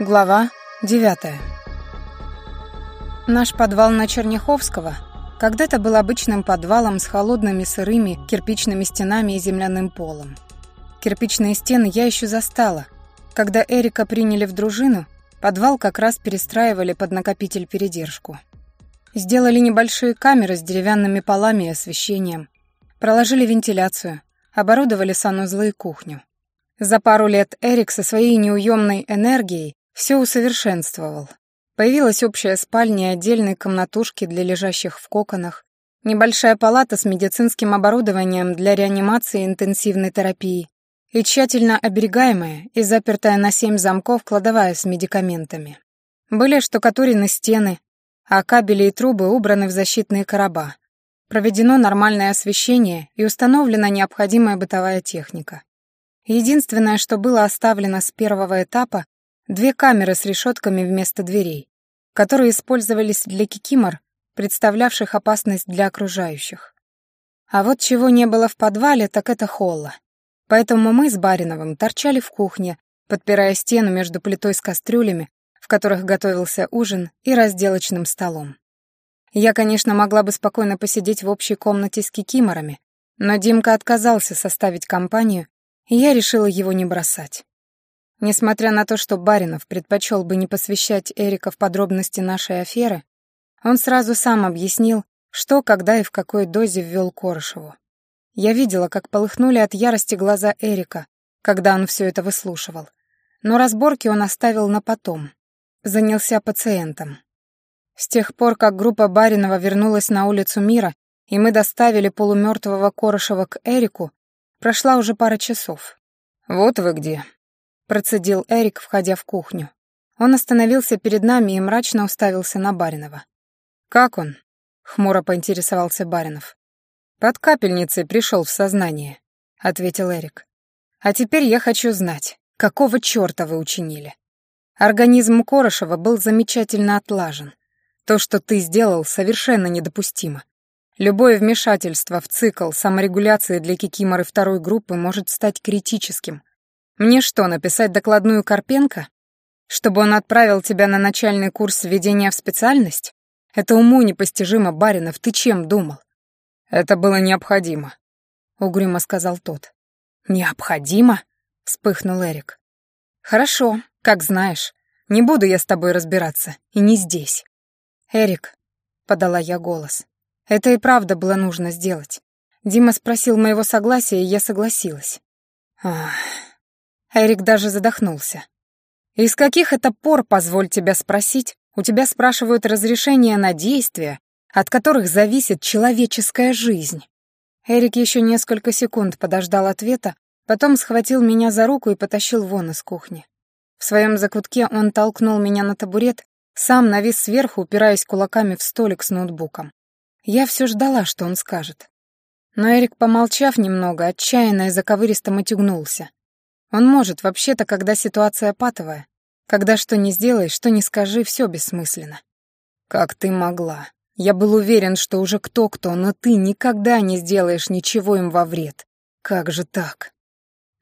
Глава девятая. Наш подвал на Черняховского когда-то был обычным подвалом с холодными сырыми кирпичными стенами и земляным полом. Кирпичные стены я еще застала. Когда Эрика приняли в дружину, подвал как раз перестраивали под накопитель-передержку. Сделали небольшие камеры с деревянными полами и освещением, проложили вентиляцию, оборудовали санузлы и кухню. За пару лет Эрик со своей неуемной энергией все усовершенствовал. Появилась общая спальня и отдельные комнатушки для лежащих в коконах, небольшая палата с медицинским оборудованием для реанимации и интенсивной терапии и тщательно оберегаемая и запертая на семь замков кладовая с медикаментами. Были штукатурены стены, а кабели и трубы убраны в защитные короба. Проведено нормальное освещение и установлена необходимая бытовая техника. Единственное, что было оставлено с первого этапа, Две камеры с решетками вместо дверей, которые использовались для кикимор, представлявших опасность для окружающих. А вот чего не было в подвале, так это холла. Поэтому мы с Бариновым торчали в кухне, подпирая стену между плитой с кастрюлями, в которых готовился ужин, и разделочным столом. Я, конечно, могла бы спокойно посидеть в общей комнате с кикиморами, но Димка отказался составить компанию, и я решила его не бросать. Несмотря на то, что Баринов предпочел бы не посвящать Эрика в подробности нашей аферы, он сразу сам объяснил, что, когда и в какой дозе ввел Корышеву. Я видела, как полыхнули от ярости глаза Эрика, когда он все это выслушивал. Но разборки он оставил на потом. Занялся пациентом. С тех пор, как группа Баринова вернулась на улицу Мира, и мы доставили полумертвого Корышева к Эрику, прошла уже пара часов. «Вот вы где», процедил Эрик, входя в кухню. Он остановился перед нами и мрачно уставился на Баринова. «Как он?» — хмуро поинтересовался Баринов. «Под капельницей пришел в сознание», — ответил Эрик. «А теперь я хочу знать, какого черта вы учинили? Организм Корошева был замечательно отлажен. То, что ты сделал, совершенно недопустимо. Любое вмешательство в цикл саморегуляции для кикиморы второй группы может стать критическим, мне что, написать докладную Карпенко? Чтобы он отправил тебя на начальный курс введения в специальность? Это уму непостижимо, Баринов, ты чем думал? Это было необходимо, угрюмо сказал тот. Необходимо? вспыхнул Эрик. Хорошо, как знаешь. Не буду я с тобой разбираться, и не здесь. Эрик, подала я голос. Это и правда было нужно сделать. Дима спросил моего согласия, и я согласилась. Ах, Эрик даже задохнулся. «Из каких это пор, позволь тебя спросить, у тебя спрашивают разрешение на действия, от которых зависит человеческая жизнь?» Эрик еще несколько секунд подождал ответа, потом схватил меня за руку и потащил вон из кухни. В своем закутке он толкнул меня на табурет, сам навис сверху, упираясь кулаками в столик с ноутбуком. Я все ждала, что он скажет. Но Эрик, помолчав немного, отчаянно и заковыристо матюгнулся. Он может, вообще-то, когда ситуация патовая. Когда что не сделаешь, что не скажи, все бессмысленно. Как ты могла? Я был уверен, что уже кто-кто, но ты никогда не сделаешь ничего им во вред. Как же так?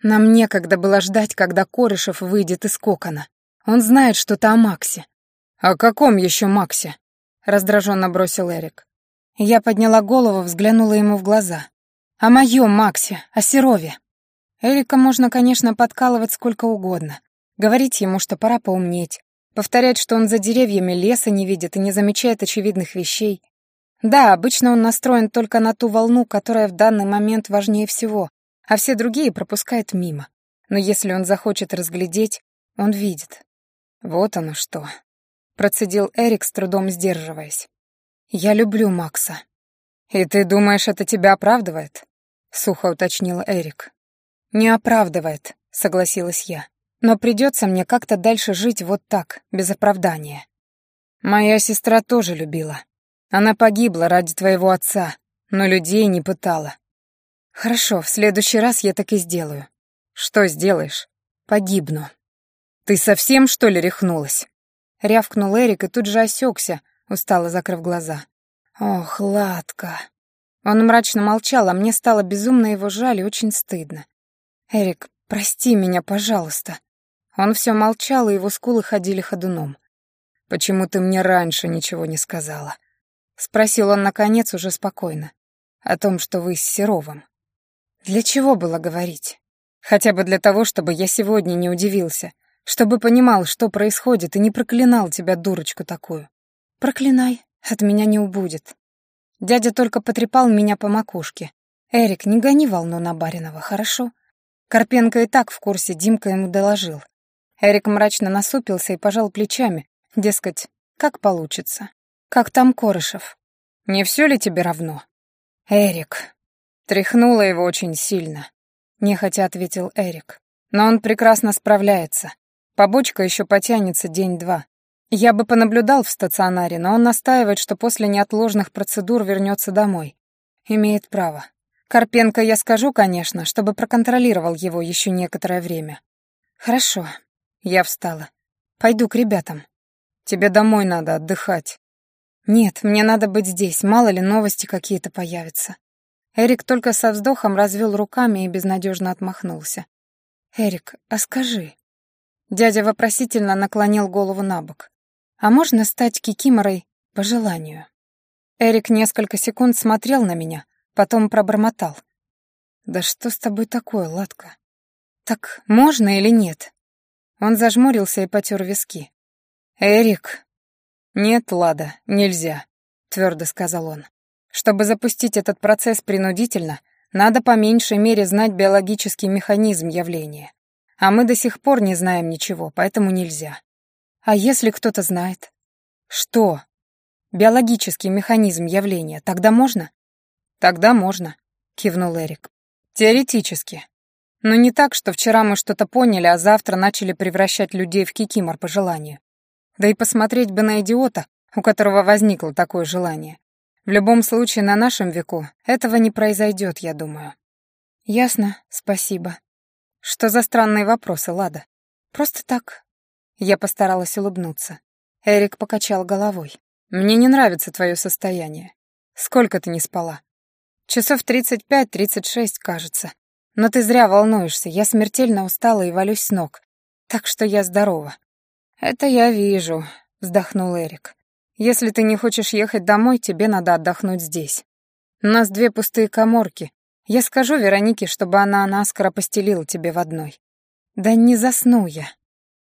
Нам некогда было ждать, когда Корышев выйдет из кокона. Он знает что-то о Максе. «О каком еще Максе?» — раздраженно бросил Эрик. Я подняла голову, взглянула ему в глаза. «О моем Максе, о Серове». Эрика можно, конечно, подкалывать сколько угодно. Говорить ему, что пора поумнеть. Повторять, что он за деревьями леса не видит и не замечает очевидных вещей. Да, обычно он настроен только на ту волну, которая в данный момент важнее всего, а все другие пропускает мимо. Но если он захочет разглядеть, он видит. Вот оно что. Процедил Эрик, с трудом сдерживаясь. «Я люблю Макса». «И ты думаешь, это тебя оправдывает?» — сухо уточнил Эрик. «Не оправдывает», — согласилась я. «Но придется мне как-то дальше жить вот так, без оправдания». «Моя сестра тоже любила. Она погибла ради твоего отца, но людей не пытала». «Хорошо, в следующий раз я так и сделаю». «Что сделаешь?» «Погибну». «Ты совсем, что ли, рехнулась?» Рявкнул Эрик и тут же осекся, устало закрыв глаза. «Ох, Ладка». Он мрачно молчал, а мне стало безумно его жаль и очень стыдно. «Эрик, прости меня, пожалуйста». Он все молчал, и его скулы ходили ходуном. «Почему ты мне раньше ничего не сказала?» Спросил он, наконец, уже спокойно. «О том, что вы с Серовым». Для чего было говорить? Хотя бы для того, чтобы я сегодня не удивился, чтобы понимал, что происходит, и не проклинал тебя, дурочку такую. Проклинай, от меня не убудет. Дядя только потрепал меня по макушке. «Эрик, не гони волну на Баринова, хорошо?» Карпенко и так в курсе, Димка ему доложил. Эрик мрачно насупился и пожал плечами, дескать, как получится. «Как там Корышев? Не все ли тебе равно?» «Эрик». Тряхнуло его очень сильно, нехотя ответил Эрик. «Но он прекрасно справляется. Побочка еще потянется день-два. Я бы понаблюдал в стационаре, но он настаивает, что после неотложных процедур вернется домой. Имеет право. Карпенко я скажу, конечно, чтобы проконтролировал его еще некоторое время. Хорошо. Я встала. Пойду к ребятам. Тебе домой надо отдыхать. Нет, мне надо быть здесь, мало ли новости какие-то появятся. Эрик только со вздохом развел руками и безнадежно отмахнулся. «Эрик, а скажи...» Дядя вопросительно наклонил голову на бок. «А можно стать кикиморой по желанию?» Эрик несколько секунд смотрел на меня, потом пробормотал. «Да что с тобой такое, Ладка? Так можно или нет?» Он зажмурился и потер виски. «Эрик!» «Нет, Лада, нельзя», — твердо сказал он. «Чтобы запустить этот процесс принудительно, надо по меньшей мере знать биологический механизм явления. А мы до сих пор не знаем ничего, поэтому нельзя. А если кто-то знает? Что? Биологический механизм явления. Тогда можно? Тогда можно, кивнул Эрик. Теоретически. Но не так, что вчера мы что-то поняли, а завтра начали превращать людей в кикимор по желанию. Да и посмотреть бы на идиота, у которого возникло такое желание. В любом случае, на нашем веку этого не произойдет, я думаю. Ясно, спасибо. Что за странные вопросы, Лада? Просто так. Я постаралась улыбнуться. Эрик покачал головой. Мне не нравится твое состояние. Сколько ты не спала? Часов тридцать пять-тридцать шесть, кажется. Но ты зря волнуешься, я смертельно устала и валюсь с ног. Так что я здорова. Это я вижу, вздохнул Эрик. Если ты не хочешь ехать домой, тебе надо отдохнуть здесь. У нас две пустые коморки, я скажу Веронике, чтобы она наскоро постелила тебе в одной. Да не засну я.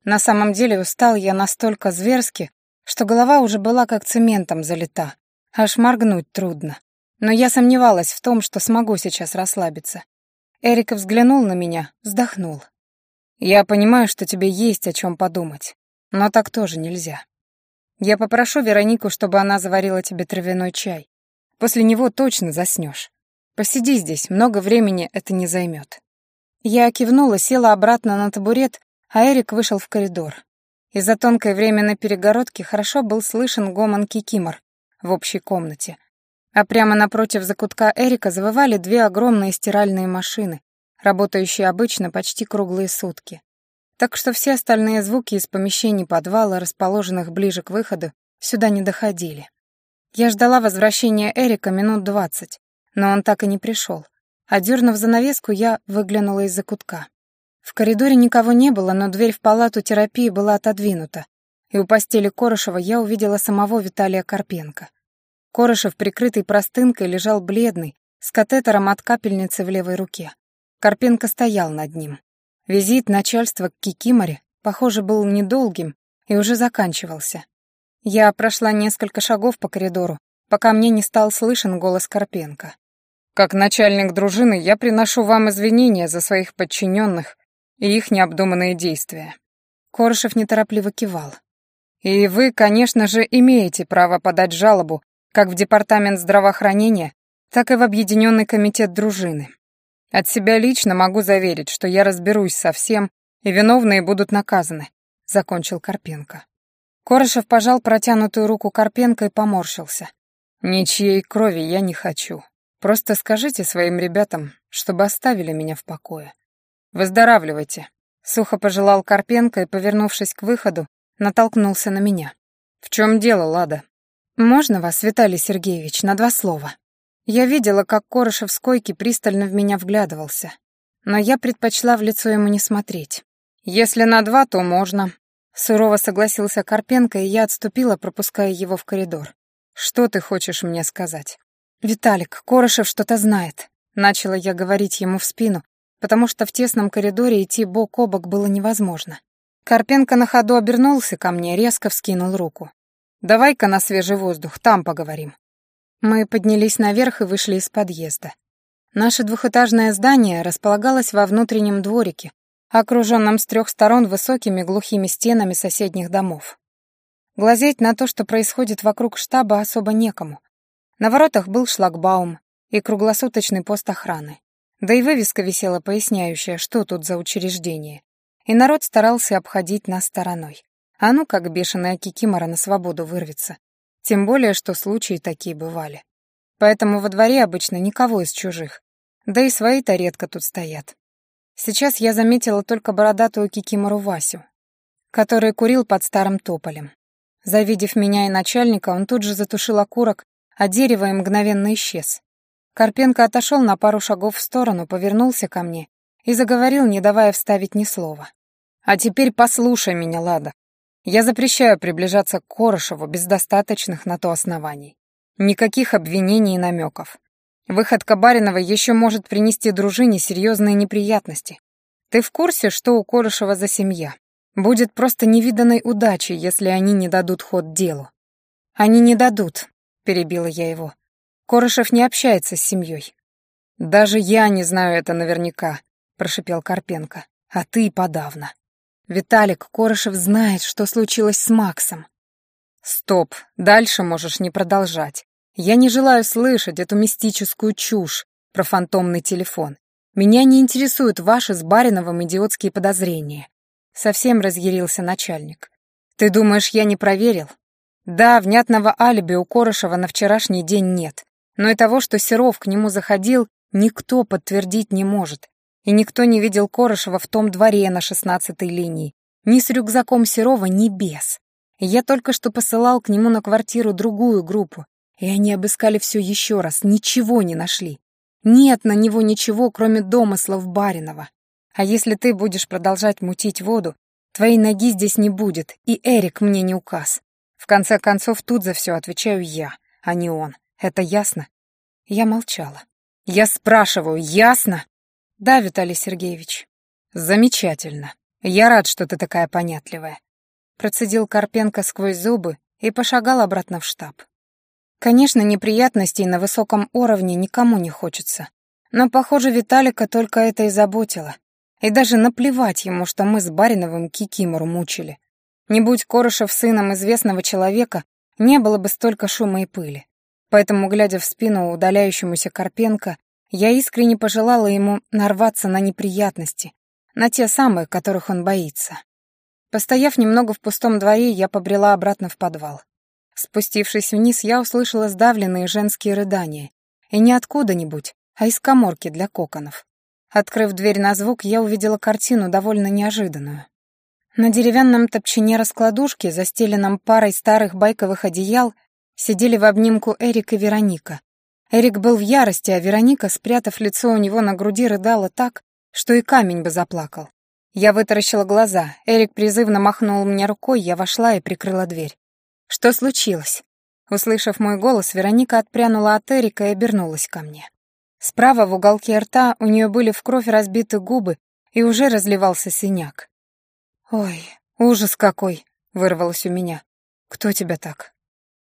На самом деле устал я настолько зверски, что голова уже была как цементом залита. Аж моргнуть трудно. Но я сомневалась в том, что смогу сейчас расслабиться. Эрик взглянул на меня, вздохнул. «Я понимаю, что тебе есть о чем подумать, но так тоже нельзя. Я попрошу Веронику, чтобы она заварила тебе травяной чай. После него точно заснешь. Посиди здесь, много времени это не займет. Я кивнула, села обратно на табурет, а Эрик вышел в коридор. Из-за тонкой временной перегородки хорошо был слышен гомон кикимор в общей комнате. А прямо напротив закутка Эрика завывали две огромные стиральные машины, работающие обычно почти круглые сутки. Так что все остальные звуки из помещений подвала, расположенных ближе к выходу, сюда не доходили. Я ждала возвращения Эрика минут двадцать, но он так и не пришел. Одернув занавеску, я выглянула из-за кутка. В коридоре никого не было, но дверь в палату терапии была отодвинута, и у постели Корошева я увидела самого Виталия Карпенко. Корошев, прикрытый простынкой, лежал бледный, с катетером от капельницы в левой руке. Карпенко стоял над ним. Визит начальства к Кикиморе, похоже, был недолгим и уже заканчивался. Я прошла несколько шагов по коридору, пока мне не стал слышен голос Карпенко. Как начальник дружины я приношу вам извинения за своих подчиненных и их необдуманные действия. Корышев неторопливо кивал. И вы, конечно же, имеете право подать жалобу как в Департамент здравоохранения, так и в Объединенный комитет дружины. От себя лично могу заверить, что я разберусь со всем, и виновные будут наказаны», — закончил Карпенко. Корышев пожал протянутую руку Карпенко и поморщился. «Ничьей крови я не хочу. Просто скажите своим ребятам, чтобы оставили меня в покое. Выздоравливайте. Сухо пожелал Карпенко и, повернувшись к выходу, натолкнулся на меня. В чем дело, Лада? Можно вас, Виталий Сергеевич, на два слова? Я видела, как Корошев с койки пристально в меня вглядывался, но я предпочла в лицо ему не смотреть. «Если на два, то можно», — сурово согласился Карпенко, и я отступила, пропуская его в коридор. «Что ты хочешь мне сказать?» «Виталик, Корошев что-то знает», — начала я говорить ему в спину, потому что в тесном коридоре идти бок о бок было невозможно. Карпенко на ходу обернулся ко мне, резко вскинул руку. «Давай-ка на свежий воздух, там поговорим». Мы поднялись наверх и вышли из подъезда. Наше двухэтажное здание располагалось во внутреннем дворике, окруженном с трех сторон высокими глухими стенами соседних домов. Глазеть на то, что происходит вокруг штаба, особо некому. На воротах был шлагбаум и круглосуточный пост охраны. Да и вывеска висела поясняющая, что тут за учреждение. И народ старался обходить нас стороной. А ну, как бешеная кикимора на свободу вырвется. Тем более, что случаи такие бывали. Поэтому во дворе обычно никого из чужих. Да и свои-то редко тут стоят. Сейчас я заметила только бородатую кикимору Васю, который курил под старым тополем. Завидев меня и начальника, он тут же затушил окурок, а дерево и мгновенно исчез. Карпенко отошел на пару шагов в сторону, повернулся ко мне и заговорил, не давая вставить ни слова. «А теперь послушай меня, Лада. Я запрещаю приближаться к Корошеву без достаточных на то оснований. Никаких обвинений и намеков. Выходка Баринова еще может принести дружине серьезные неприятности. Ты в курсе, что у Корошева за семья? Будет просто невиданной удачей, если они не дадут ход делу. Они не дадут, перебила я его. Корошев не общается с семьей. Даже я не знаю это наверняка, прошипел Карпенко. А ты подавно. Виталик Корошев знает, что случилось с Максом. Стоп, дальше можешь не продолжать. Я не желаю слышать эту мистическую чушь про фантомный телефон. Меня не интересуют ваши с Бариновым идиотские подозрения. Совсем разъярился начальник. Ты думаешь, я не проверил? Да, внятного алиби у Корошева на вчерашний день нет. Но и того, что Серов к нему заходил, никто подтвердить не может. И никто не видел Корошева в том дворе на шестнадцатой линии. Ни с рюкзаком Серова, ни без. Я только что посылал к нему на квартиру другую группу, и они обыскали все еще раз, ничего не нашли. Нет на него ничего, кроме домыслов Баринова. А если ты будешь продолжать мутить воду, твоей ноги здесь не будет, и Эрик мне не указ. В конце концов, тут за все отвечаю я, а не он. Это ясно? Я молчала. Я спрашиваю, ясно? Да, Виталий Сергеевич. Замечательно. Я рад, что ты такая понятливая. Процедил Карпенко сквозь зубы и пошагал обратно в штаб. Конечно, неприятностей на высоком уровне никому не хочется. Но, похоже, Виталика только это и заботило. И даже наплевать ему, что мы с Бариновым Кикимору мучили. Не будь Корошев сыном известного человека, не было бы столько шума и пыли. Поэтому, глядя в спину удаляющемуся Карпенко, я искренне пожелала ему нарваться на неприятности, на те самые, которых он боится. Постояв немного в пустом дворе, я побрела обратно в подвал. Спустившись вниз, я услышала сдавленные женские рыдания. И не откуда-нибудь, а из коморки для коконов. Открыв дверь на звук, я увидела картину довольно неожиданную. На деревянном топчине раскладушки, застеленном парой старых байковых одеял, сидели в обнимку Эрик и Вероника. Эрик был в ярости, а Вероника, спрятав лицо у него на груди, рыдала так, что и камень бы заплакал. Я вытаращила глаза, Эрик призывно махнул мне рукой, я вошла и прикрыла дверь. «Что случилось?» Услышав мой голос, Вероника отпрянула от Эрика и обернулась ко мне. Справа в уголке рта у нее были в кровь разбиты губы, и уже разливался синяк. «Ой, ужас какой!» — вырвалось у меня. «Кто тебя так?»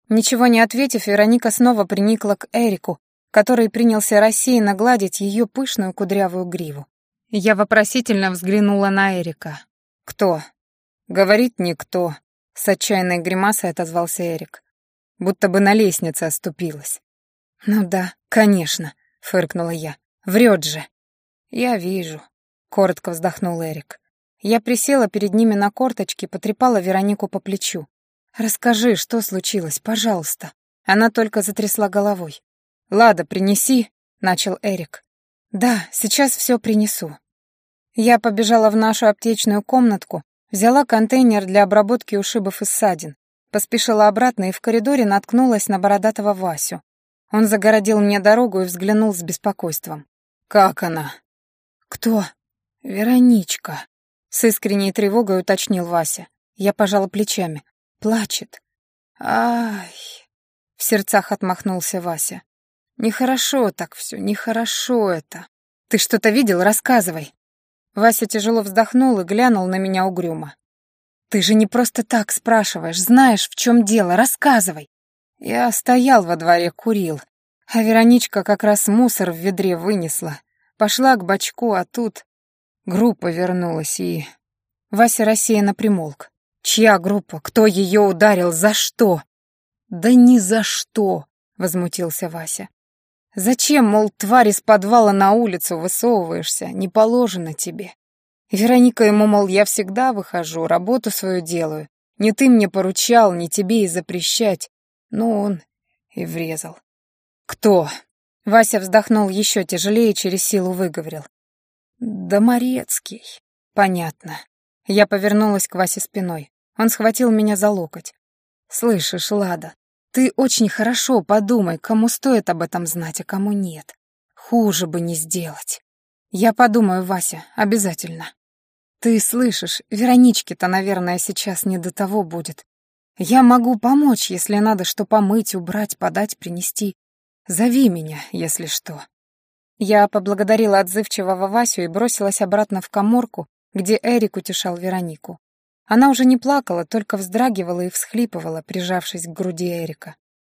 Ничего не ответив, Вероника снова приникла к Эрику, который принялся рассеянно гладить ее пышную кудрявую гриву. Я вопросительно взглянула на Эрика. «Кто?» «Говорит, никто», с отчаянной гримасой отозвался Эрик. Будто бы на лестнице оступилась. «Ну да, конечно», — фыркнула я. «Врет же». «Я вижу», — коротко вздохнул Эрик. Я присела перед ними на корточки, потрепала Веронику по плечу. «Расскажи, что случилось, пожалуйста». Она только затрясла головой. «Лада, принеси», — начал Эрик. «Да, сейчас все принесу». Я побежала в нашу аптечную комнатку, Взяла контейнер для обработки ушибов и ссадин. Поспешила обратно и в коридоре наткнулась на бородатого Васю. Он загородил мне дорогу и взглянул с беспокойством. «Как она?» «Кто?» «Вероничка». С искренней тревогой уточнил Вася. Я пожала плечами. Плачет. Ай. В сердцах отмахнулся Вася. Нехорошо так все, нехорошо это. Ты что-то видел? Рассказывай. Вася тяжело вздохнул и глянул на меня угрюмо. Ты же не просто так спрашиваешь, знаешь, в чем дело, рассказывай. Я стоял во дворе, курил, а Вероничка как раз мусор в ведре вынесла. Пошла к бачку, а тут группа вернулась и... Вася рассеянно примолк. Чья группа? Кто ее ударил? За что? Да ни за что, возмутился Вася. Зачем, мол, тварь из подвала на улицу высовываешься? Не положено тебе. Вероника ему, мол, я всегда выхожу, работу свою делаю. Не ты мне поручал, не тебе и запрещать. Ну, он и врезал. «Кто?» Вася вздохнул еще тяжелее через силу выговорил. «Да Морецкий». «Понятно». Я повернулась к Васе спиной. Он схватил меня за локоть. «Слышишь, Лада, ты очень хорошо подумай, кому стоит об этом знать, а кому нет. Хуже бы не сделать. Я подумаю, Вася, обязательно. Ты слышишь, Вероничке-то, наверное, сейчас не до того будет. Я могу помочь, если надо что помыть, убрать, подать, принести. Зови меня, если что». Я поблагодарила отзывчивого Васю и бросилась обратно в коморку, где Эрик утешал Веронику. Она уже не плакала, только вздрагивала и всхлипывала, прижавшись к груди Эрика.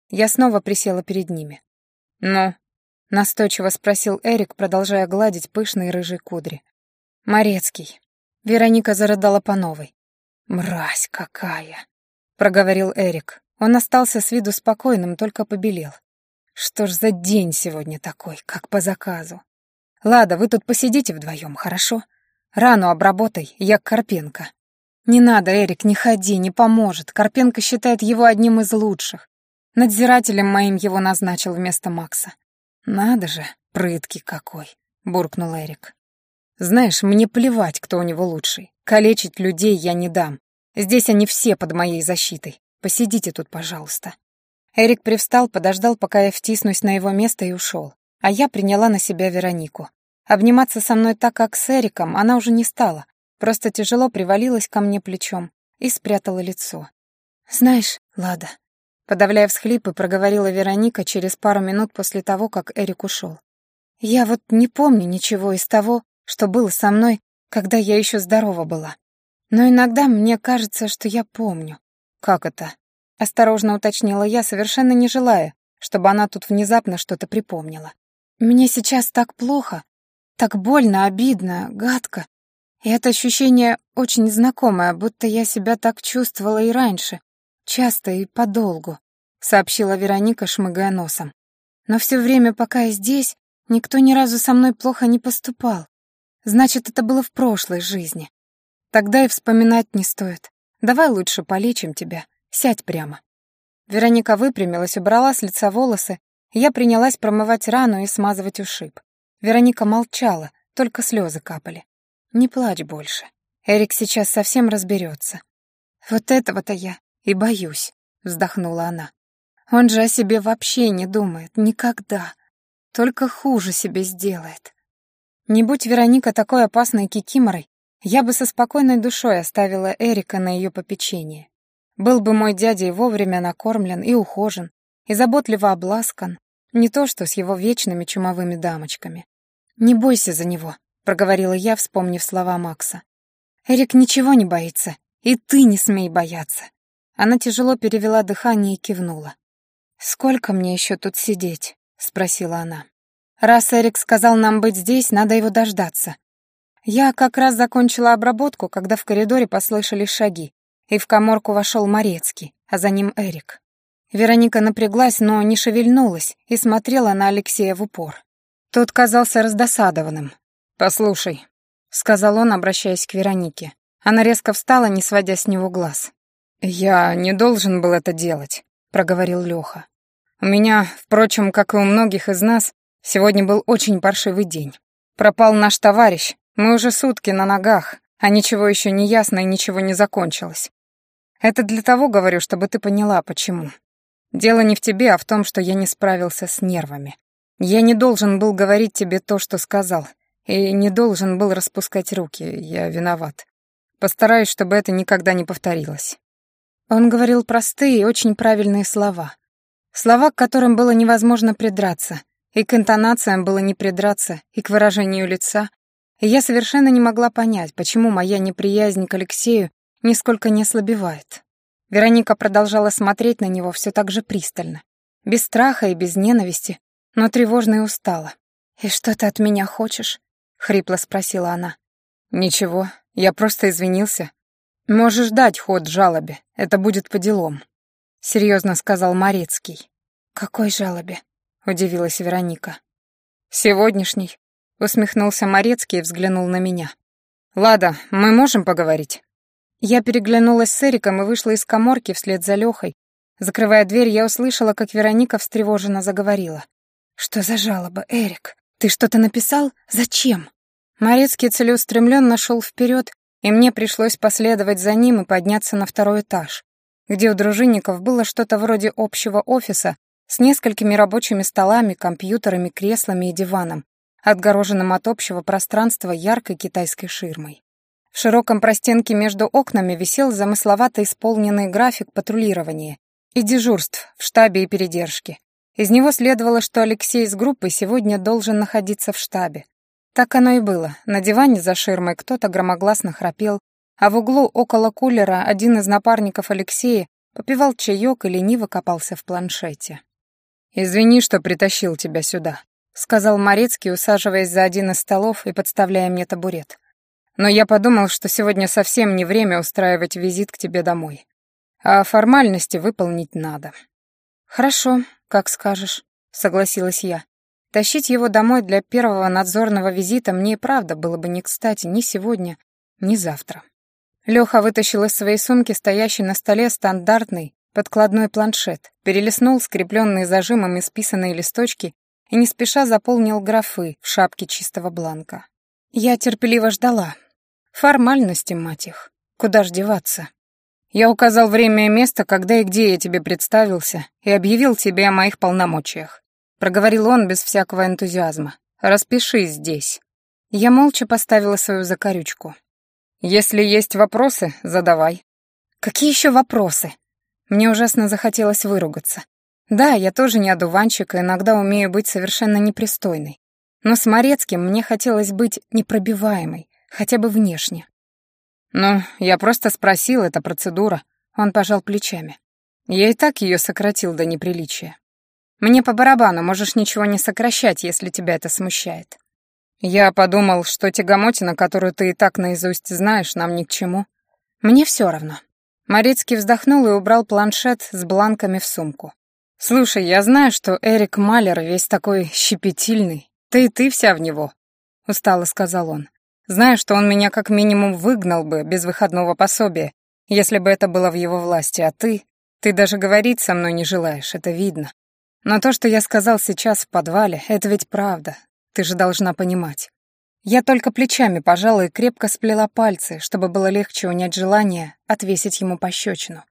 Я снова присела перед ними. «Ну?» — настойчиво спросил Эрик, продолжая гладить пышные рыжие кудри. «Морецкий». Вероника зарыдала по новой. «Мразь какая!» — проговорил Эрик. Он остался с виду спокойным, только побелел. Что ж за день сегодня такой, как по заказу? Лада, вы тут посидите вдвоем, хорошо? Рану обработай, я Карпенко. Не надо, Эрик, не ходи, не поможет. Карпенко считает его одним из лучших. Надзирателем моим его назначил вместо Макса. Надо же, прыткий какой, буркнул Эрик. Знаешь, мне плевать, кто у него лучший. Калечить людей я не дам. Здесь они все под моей защитой. Посидите тут, пожалуйста. Эрик привстал, подождал, пока я втиснусь на его место и ушел. А я приняла на себя Веронику. Обниматься со мной так, как с Эриком, она уже не стала. Просто тяжело привалилась ко мне плечом и спрятала лицо. «Знаешь, Лада», — подавляя всхлипы, проговорила Вероника через пару минут после того, как Эрик ушел. «Я вот не помню ничего из того, что было со мной, когда я еще здорова была. Но иногда мне кажется, что я помню. Как это? Осторожно уточнила я, совершенно не желая, чтобы она тут внезапно что-то припомнила. Мне сейчас так плохо, так больно, обидно, гадко. И это ощущение очень знакомое, будто я себя так чувствовала и раньше, часто и подолгу, сообщила Вероника, шмыгая носом. Но все время, пока я здесь, никто ни разу со мной плохо не поступал. Значит, это было в прошлой жизни. Тогда и вспоминать не стоит. Давай лучше полечим тебя. Сядь прямо». Вероника выпрямилась, убрала с лица волосы, и я принялась промывать рану и смазывать ушиб. Вероника молчала, только слезы капали. «Не плачь больше. Эрик сейчас совсем разберется. «Вот этого-то я и боюсь», — вздохнула она. «Он же о себе вообще не думает, никогда. Только хуже себе сделает». Не будь Вероника такой опасной кикиморой, я бы со спокойной душой оставила Эрика на ее попечение. Был бы мой дядя и вовремя накормлен, и ухожен, и заботливо обласкан, не то что с его вечными чумовыми дамочками. «Не бойся за него», — проговорила я, вспомнив слова Макса. «Эрик ничего не боится, и ты не смей бояться». Она тяжело перевела дыхание и кивнула. «Сколько мне еще тут сидеть?» — спросила она. «Раз Эрик сказал нам быть здесь, надо его дождаться». Я как раз закончила обработку, когда в коридоре послышались шаги, и в коморку вошел Морецкий, а за ним Эрик. Вероника напряглась, но не шевельнулась и смотрела на Алексея в упор. Тот казался раздосадованным. «Послушай», — сказал он, обращаясь к Веронике. Она резко встала, не сводя с него глаз. «Я не должен был это делать», — проговорил Лёха. «У меня, впрочем, как и у многих из нас, сегодня был очень паршивый день. Пропал наш товарищ, мы уже сутки на ногах, а ничего еще не ясно и ничего не закончилось. Это для того говорю, чтобы ты поняла, почему. Дело не в тебе, а в том, что я не справился с нервами. Я не должен был говорить тебе то, что сказал, и не должен был распускать руки, я виноват. Постараюсь, чтобы это никогда не повторилось». Он говорил простые и очень правильные слова. Слова, к которым было невозможно придраться, и к интонациям было не придраться, и к выражению лица. И я совершенно не могла понять, почему моя неприязнь к Алексею нисколько не ослабевает. Вероника продолжала смотреть на него все так же пристально, без страха и без ненависти, но тревожно и устала. «И что ты от меня хочешь?» — хрипло спросила она. «Ничего, я просто извинился. Можешь дать ход жалобе, это будет по делам», — серьезно сказал Морецкий. «Какой жалобе?» — удивилась Вероника. «Сегодняшний», — усмехнулся Морецкий и взглянул на меня. «Лада, мы можем поговорить?» Я переглянулась с Эриком и вышла из коморки вслед за Лехой. Закрывая дверь, я услышала, как Вероника встревоженно заговорила. «Что за жалоба, Эрик? Ты что-то написал? Зачем?» Морецкий целеустремленно шел вперед, и мне пришлось последовать за ним и подняться на второй этаж, где у дружинников было что-то вроде общего офиса с несколькими рабочими столами, компьютерами, креслами и диваном, отгороженным от общего пространства яркой китайской ширмой. В широком простенке между окнами висел замысловато исполненный график патрулирования и дежурств в штабе и передержке. Из него следовало, что Алексей с группой сегодня должен находиться в штабе. Так оно и было. На диване за ширмой кто-то громогласно храпел, а в углу около кулера один из напарников Алексея попивал чаек и лениво копался в планшете. «Извини, что притащил тебя сюда», — сказал Морецкий, усаживаясь за один из столов и подставляя мне табурет. «Но я подумал, что сегодня совсем не время устраивать визит к тебе домой. А формальности выполнить надо». «Хорошо, как скажешь», — согласилась я. Тащить его домой для первого надзорного визита мне и правда было бы не кстати ни сегодня, ни завтра. Лёха вытащил из своей сумки стоящий на столе стандартный подкладной планшет, перелистнул скрепленные зажимами списанные листочки и не спеша заполнил графы в шапке чистого бланка. Я терпеливо ждала. Формальности, мать их. Куда ж деваться? Я указал время и место, когда и где я тебе представился, и объявил тебе о моих полномочиях проговорил он без всякого энтузиазма. «Распишись здесь». Я молча поставила свою закорючку. «Если есть вопросы, задавай». «Какие еще вопросы?» Мне ужасно захотелось выругаться. Да, я тоже не одуванчик и иногда умею быть совершенно непристойной. Но с Морецким мне хотелось быть непробиваемой, хотя бы внешне. «Ну, я просто спросил, это процедура». Он пожал плечами. Я и так ее сократил до неприличия. Мне по барабану, можешь ничего не сокращать, если тебя это смущает. Я подумал, что тягомотина, которую ты и так наизусть знаешь, нам ни к чему. Мне все равно. Морецкий вздохнул и убрал планшет с бланками в сумку. «Слушай, я знаю, что Эрик Малер весь такой щепетильный. Ты и ты вся в него», — устало сказал он. «Знаю, что он меня как минимум выгнал бы без выходного пособия, если бы это было в его власти, а ты... Ты даже говорить со мной не желаешь, это видно. Но то, что я сказал сейчас в подвале, это ведь правда. Ты же должна понимать. Я только плечами пожала и крепко сплела пальцы, чтобы было легче унять желание отвесить ему пощечину.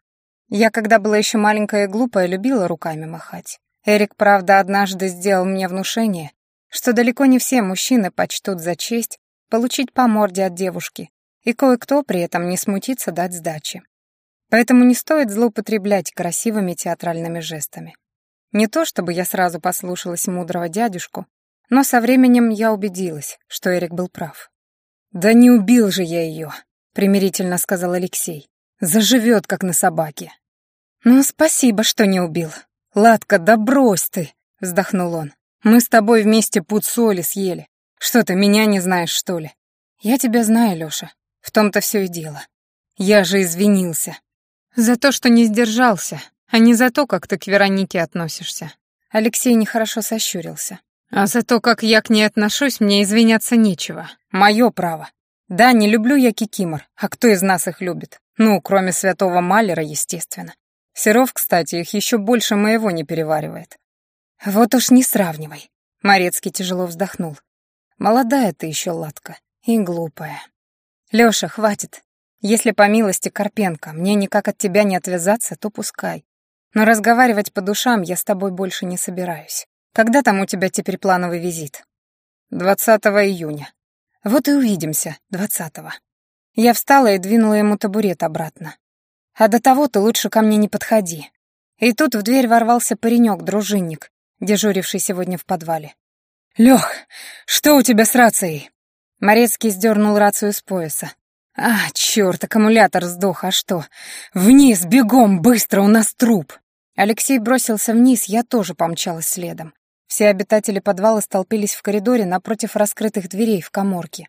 Я, когда была еще маленькая и глупая, любила руками махать. Эрик, правда, однажды сделал мне внушение, что далеко не все мужчины почтут за честь получить по морде от девушки, и кое-кто при этом не смутится дать сдачи. Поэтому не стоит злоупотреблять красивыми театральными жестами. Не то чтобы я сразу послушалась мудрого дядюшку, но со временем я убедилась, что Эрик был прав. «Да не убил же я ее», — примирительно сказал Алексей. «Заживет, как на собаке». «Ну, спасибо, что не убил. Ладка, да брось ты», — вздохнул он. «Мы с тобой вместе пуд соли съели. Что ты, меня не знаешь, что ли?» «Я тебя знаю, Лёша. В том-то все и дело. Я же извинился». «За то, что не сдержался, а не за то, как ты к Веронике относишься». Алексей нехорошо сощурился. «А за то, как я к ней отношусь, мне извиняться нечего. Мое право. Да, не люблю я кикимор, а кто из нас их любит? Ну, кроме святого Малера, естественно. Серов, кстати, их еще больше моего не переваривает. Вот уж не сравнивай. Морецкий тяжело вздохнул. Молодая ты еще, Ладка, и глупая. Лёша, хватит. Если по милости Карпенко мне никак от тебя не отвязаться, то пускай. Но разговаривать по душам я с тобой больше не собираюсь. Когда там у тебя теперь плановый визит? 20 июня. Вот и увидимся, 20-го. Я встала и двинула ему табурет обратно. «А до того ты лучше ко мне не подходи». И тут в дверь ворвался паренек-дружинник, дежуривший сегодня в подвале. «Лёх, что у тебя с рацией?» Морецкий сдернул рацию с пояса. «А, чёрт, аккумулятор сдох, а что? Вниз, бегом, быстро, у нас труп!» Алексей бросился вниз, я тоже помчалась следом. Все обитатели подвала столпились в коридоре напротив раскрытых дверей в коморке.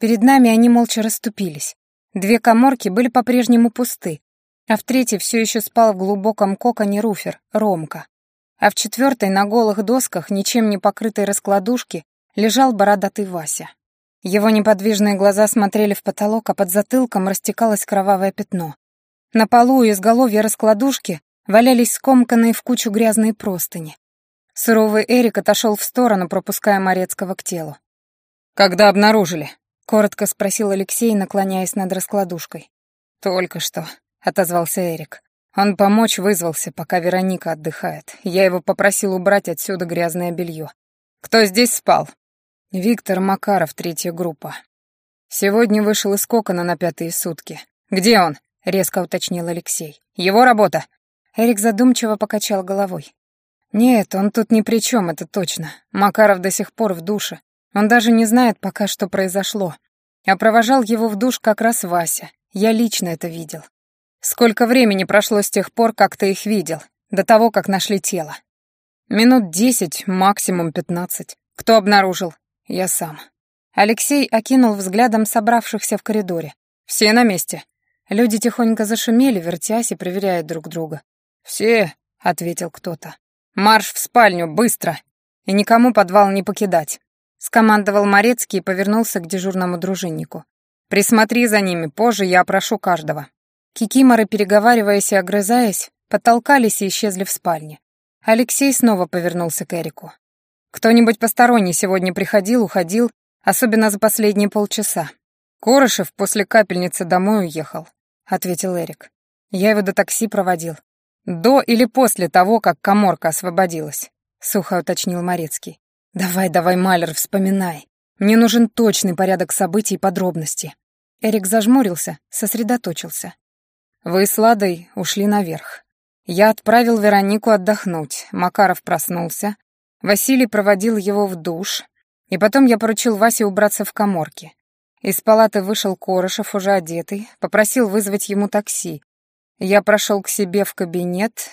Перед нами они молча расступились. Две коморки были по-прежнему пусты, а в третьей все еще спал в глубоком коконе руфер, Ромка. А в четвертой на голых досках, ничем не покрытой раскладушке, лежал бородатый Вася. Его неподвижные глаза смотрели в потолок, а под затылком растекалось кровавое пятно. На полу у изголовья раскладушки валялись скомканные в кучу грязные простыни. Суровый Эрик отошел в сторону, пропуская Морецкого к телу. «Когда обнаружили?» — коротко спросил Алексей, наклоняясь над раскладушкой. «Только что», — отозвался Эрик. Он помочь вызвался, пока Вероника отдыхает. Я его попросил убрать отсюда грязное белье. «Кто здесь спал?» «Виктор Макаров, третья группа. Сегодня вышел из кокона на пятые сутки. Где он?» — резко уточнил Алексей. «Его работа?» Эрик задумчиво покачал головой. «Нет, он тут ни при чем, это точно. Макаров до сих пор в душе. Он даже не знает пока, что произошло. А провожал его в душ как раз Вася. Я лично это видел. Сколько времени прошло с тех пор, как ты их видел, до того, как нашли тело? Минут десять, максимум пятнадцать. Кто обнаружил? Я сам. Алексей окинул взглядом собравшихся в коридоре. Все на месте. Люди тихонько зашумели, вертясь и проверяя друг друга. «Все», — ответил кто-то. «Марш в спальню, быстро! И никому подвал не покидать!» Скомандовал Морецкий и повернулся к дежурному дружиннику. «Присмотри за ними, позже я опрошу каждого». Кикиморы, переговариваясь и огрызаясь, подтолкались и исчезли в спальне. Алексей снова повернулся к Эрику. «Кто-нибудь посторонний сегодня приходил, уходил, особенно за последние полчаса. Корышев после капельницы домой уехал», — ответил Эрик. «Я его до такси проводил. «До или после того, как коморка освободилась?» — сухо уточнил Морецкий. «Давай, давай, Малер, вспоминай. Мне нужен точный порядок событий и подробности». Эрик зажмурился, сосредоточился. «Вы с Ладой ушли наверх. Я отправил Веронику отдохнуть, Макаров проснулся, Василий проводил его в душ, и потом я поручил Васе убраться в коморке. Из палаты вышел Корошев, уже одетый, попросил вызвать ему такси, я прошел к себе в кабинет,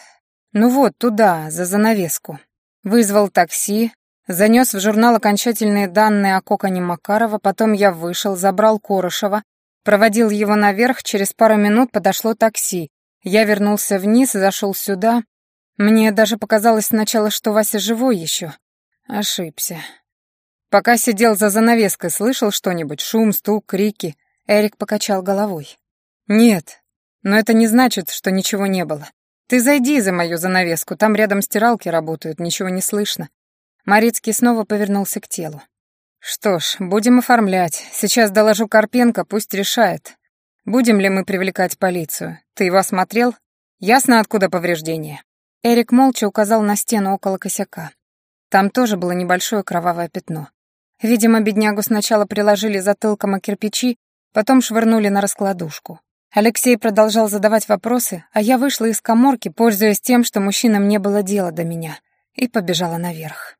ну вот, туда, за занавеску. Вызвал такси, занес в журнал окончательные данные о коконе Макарова, потом я вышел, забрал Корошева, проводил его наверх, через пару минут подошло такси. Я вернулся вниз и зашел сюда. Мне даже показалось сначала, что Вася живой еще. Ошибся. Пока сидел за занавеской, слышал что-нибудь? Шум, стук, крики? Эрик покачал головой. «Нет, но это не значит, что ничего не было. Ты зайди за мою занавеску, там рядом стиралки работают, ничего не слышно. Морецкий снова повернулся к телу. Что ж, будем оформлять. Сейчас доложу Карпенко, пусть решает. Будем ли мы привлекать полицию? Ты его осмотрел? Ясно, откуда повреждение. Эрик молча указал на стену около косяка. Там тоже было небольшое кровавое пятно. Видимо, беднягу сначала приложили затылком о кирпичи, потом швырнули на раскладушку. Алексей продолжал задавать вопросы, а я вышла из коморки, пользуясь тем, что мужчинам не было дела до меня, и побежала наверх.